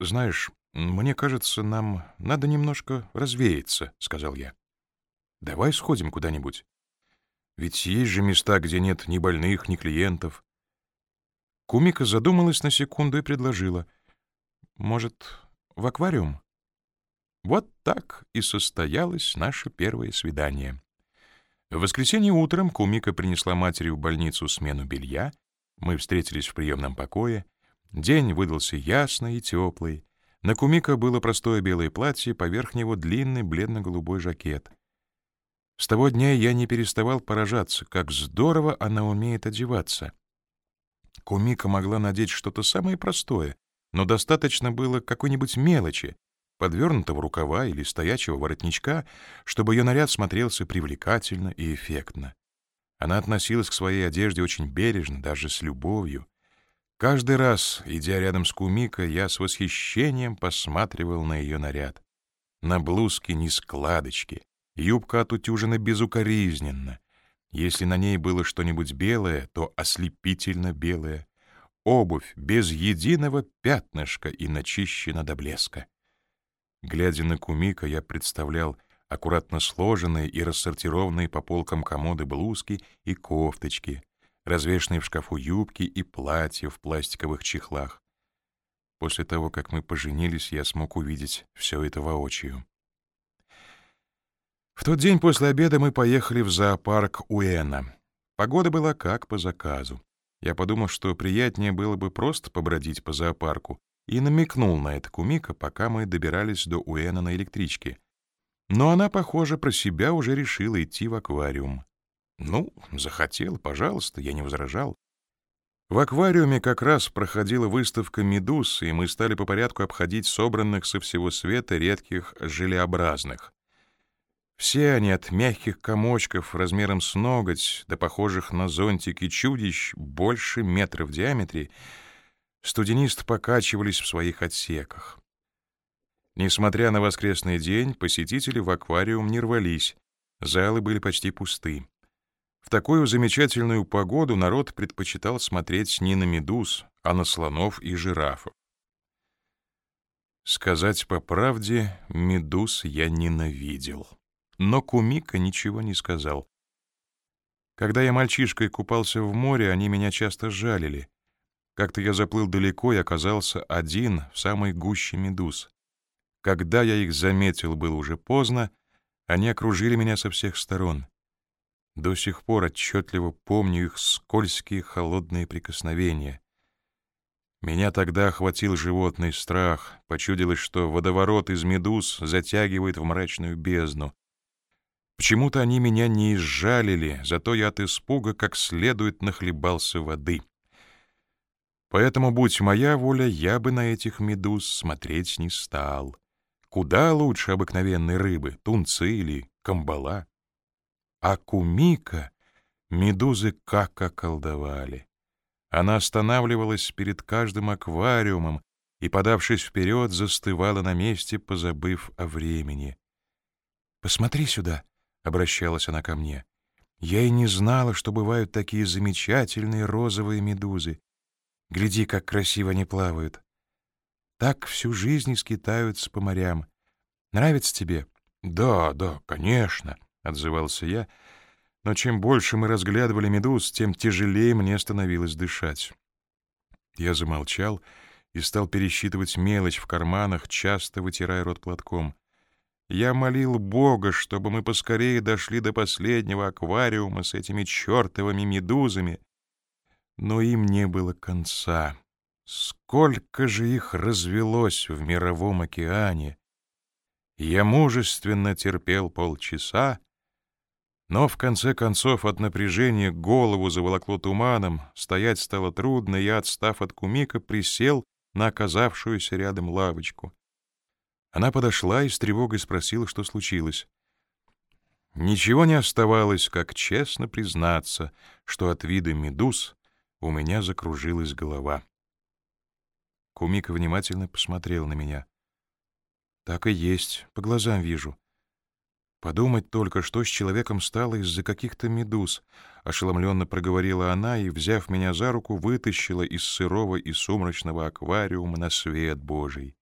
«Знаешь, мне кажется, нам надо немножко развеяться», — сказал я. «Давай сходим куда-нибудь. Ведь есть же места, где нет ни больных, ни клиентов». Кумика задумалась на секунду и предложила. «Может, в аквариум?» Вот так и состоялось наше первое свидание. В воскресенье утром Кумика принесла матери в больницу смену белья. Мы встретились в приемном покое. День выдался ясный и теплый. На Кумика было простое белое платье, поверх него длинный бледно-голубой жакет. С того дня я не переставал поражаться, как здорово она умеет одеваться. Кумика могла надеть что-то самое простое, но достаточно было какой-нибудь мелочи, подвернутого рукава или стоячего воротничка, чтобы ее наряд смотрелся привлекательно и эффектно. Она относилась к своей одежде очень бережно, даже с любовью. Каждый раз, идя рядом с Кумико, я с восхищением посматривал на ее наряд. На блузке ни складочки, юбка отутюжена безукоризненно. Если на ней было что-нибудь белое, то ослепительно белое. Обувь без единого пятнышка и начищена до блеска. Глядя на Кумика, я представлял аккуратно сложенные и рассортированные по полкам комоды блузки и кофточки, развешанные в шкафу юбки и платья в пластиковых чехлах. После того, как мы поженились, я смог увидеть все это воочию. В тот день после обеда мы поехали в зоопарк Уэна. Погода была как по заказу. Я подумал, что приятнее было бы просто побродить по зоопарку, и намекнул на это Кумика, пока мы добирались до Уэна на электричке. Но она, похоже, про себя уже решила идти в аквариум. Ну, захотел, пожалуйста, я не возражал. В аквариуме как раз проходила выставка медуз, и мы стали по порядку обходить собранных со всего света редких желеобразных. Все они от мягких комочков размером с ноготь до похожих на зонтики чудищ больше метра в диаметре — студенисты покачивались в своих отсеках. Несмотря на воскресный день, посетители в аквариум не рвались, залы были почти пусты. В такую замечательную погоду народ предпочитал смотреть не на медуз, а на слонов и жирафов. Сказать по правде, медуз я ненавидел. Но Кумика ничего не сказал. Когда я мальчишкой купался в море, они меня часто жалили — как-то я заплыл далеко и оказался один в самой гуще медуз. Когда я их заметил, было уже поздно, они окружили меня со всех сторон. До сих пор отчетливо помню их скользкие холодные прикосновения. Меня тогда охватил животный страх, почудилось, что водоворот из медуз затягивает в мрачную бездну. Почему-то они меня не изжалили, зато я от испуга как следует нахлебался воды. Поэтому, будь моя воля, я бы на этих медуз смотреть не стал. Куда лучше обыкновенной рыбы, тунцы или камбала. А кумика медузы как околдовали. Она останавливалась перед каждым аквариумом и, подавшись вперед, застывала на месте, позабыв о времени. «Посмотри сюда», — обращалась она ко мне. «Я и не знала, что бывают такие замечательные розовые медузы. Гляди, как красиво они плавают. Так всю жизнь скитаются по морям. Нравится тебе? Да, да, конечно, отзывался я. Но чем больше мы разглядывали медуз, тем тяжелее мне становилось дышать. Я замолчал и стал пересчитывать мелочь в карманах, часто вытирая рот платком. Я молил Бога, чтобы мы поскорее дошли до последнего аквариума с этими чертовыми медузами, но им не было конца. Сколько же их развелось в мировом океане! Я мужественно терпел полчаса, но в конце концов от напряжения голову заволокло туманом, стоять стало трудно, и я, отстав от кумика, присел на оказавшуюся рядом лавочку. Она подошла и с тревогой спросила, что случилось. Ничего не оставалось, как честно признаться, что от вида медуз у меня закружилась голова. Кумика внимательно посмотрел на меня. Так и есть, по глазам вижу. Подумать только, что с человеком стало из-за каких-то медуз, ошеломленно проговорила она и, взяв меня за руку, вытащила из сырого и сумрачного аквариума на свет Божий.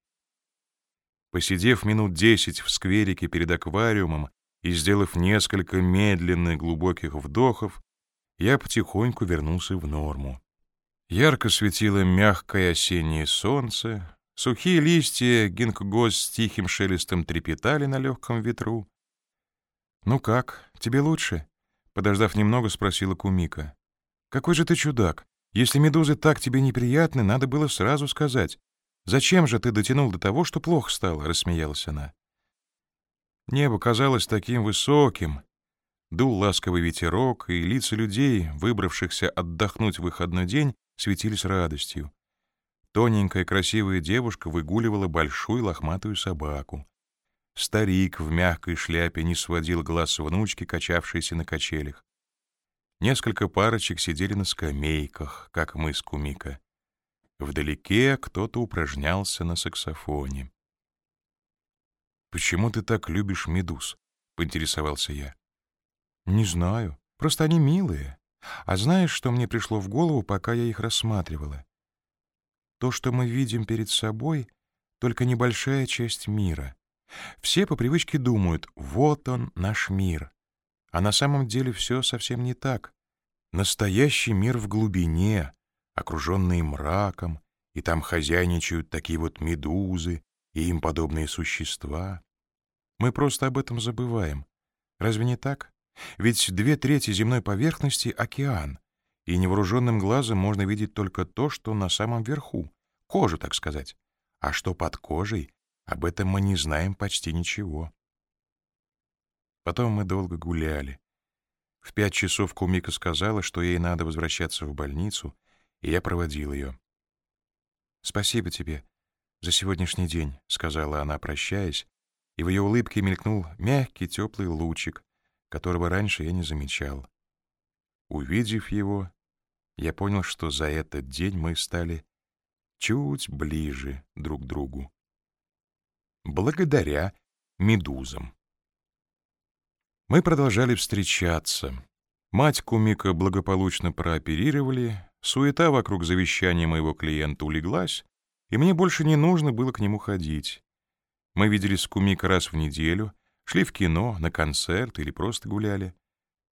Посидев минут десять в скверике перед аквариумом и сделав несколько медленных глубоких вдохов, я потихоньку вернулся в норму. Ярко светило мягкое осеннее солнце, сухие листья гинкгос с тихим шелестом трепетали на легком ветру. «Ну как, тебе лучше?» — подождав немного, спросила Кумика. «Какой же ты чудак! Если медузы так тебе неприятны, надо было сразу сказать. Зачем же ты дотянул до того, что плохо стало?» — рассмеялась она. Небо казалось таким высоким. Дул ласковый ветерок, и лица людей, выбравшихся отдохнуть в выходной день, светились радостью. Тоненькая красивая девушка выгуливала большую лохматую собаку. Старик в мягкой шляпе не сводил глаз внучки, качавшейся на качелях. Несколько парочек сидели на скамейках, как мы с Кумика. Вдалеке кто-то упражнялся на саксофоне. «Почему ты так любишь медуз?» — поинтересовался я. «Не знаю. Просто они милые. А знаешь, что мне пришло в голову, пока я их рассматривала? То, что мы видим перед собой, только небольшая часть мира. Все по привычке думают, вот он, наш мир. А на самом деле все совсем не так. Настоящий мир в глубине, окруженный мраком, и там хозяйничают такие вот медузы и им подобные существа. Мы просто об этом забываем. Разве не так? Ведь две трети земной поверхности — океан, и невооруженным глазом можно видеть только то, что на самом верху, кожу, так сказать. А что под кожей, об этом мы не знаем почти ничего. Потом мы долго гуляли. В пять часов Кумика сказала, что ей надо возвращаться в больницу, и я проводил ее. «Спасибо тебе за сегодняшний день», — сказала она, прощаясь, и в ее улыбке мелькнул мягкий теплый лучик, которого раньше я не замечал. Увидев его, я понял, что за этот день мы стали чуть ближе друг к другу. Благодаря медузам. Мы продолжали встречаться. Мать Кумика благополучно прооперировали, суета вокруг завещания моего клиента улеглась, и мне больше не нужно было к нему ходить. Мы виделись с Кумика раз в неделю, шли в кино, на концерт или просто гуляли.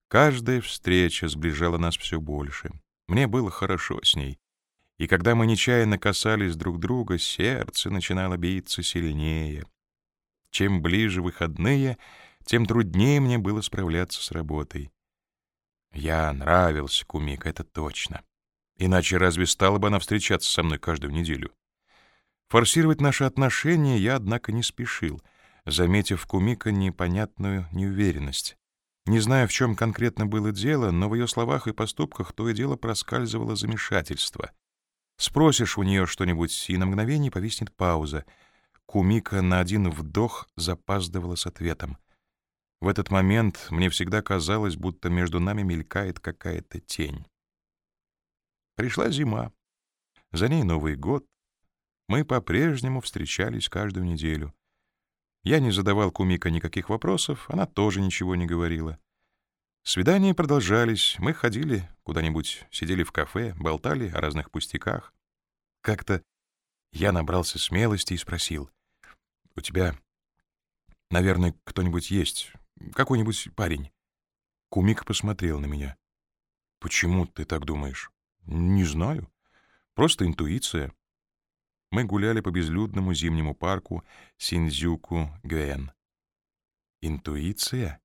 Каждая встреча сближала нас все больше. Мне было хорошо с ней. И когда мы нечаянно касались друг друга, сердце начинало биться сильнее. Чем ближе выходные, тем труднее мне было справляться с работой. Я нравился Кумик, это точно. Иначе разве стала бы она встречаться со мной каждую неделю? Форсировать наши отношения я, однако, не спешил, заметив в Кумика непонятную неуверенность. Не знаю, в чем конкретно было дело, но в ее словах и поступках то и дело проскальзывало замешательство. Спросишь у нее что-нибудь, и на мгновение повиснет пауза. Кумика на один вдох запаздывала с ответом. В этот момент мне всегда казалось, будто между нами мелькает какая-то тень. Пришла зима. За ней Новый год. Мы по-прежнему встречались каждую неделю. Я не задавал Кумика никаких вопросов, она тоже ничего не говорила. Свидания продолжались, мы ходили куда-нибудь, сидели в кафе, болтали о разных пустяках. Как-то я набрался смелости и спросил, «У тебя, наверное, кто-нибудь есть, какой-нибудь парень?» Кумик посмотрел на меня. «Почему ты так думаешь?» «Не знаю. Просто интуиция». Мы гуляли по безлюдному зимнему парку Синдзюку-Гуэн. «Интуиция?»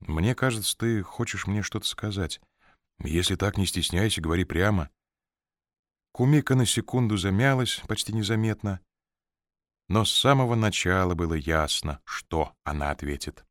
«Мне кажется, ты хочешь мне что-то сказать. Если так, не стесняйся, говори прямо». Кумика на секунду замялась, почти незаметно, но с самого начала было ясно, что она ответит.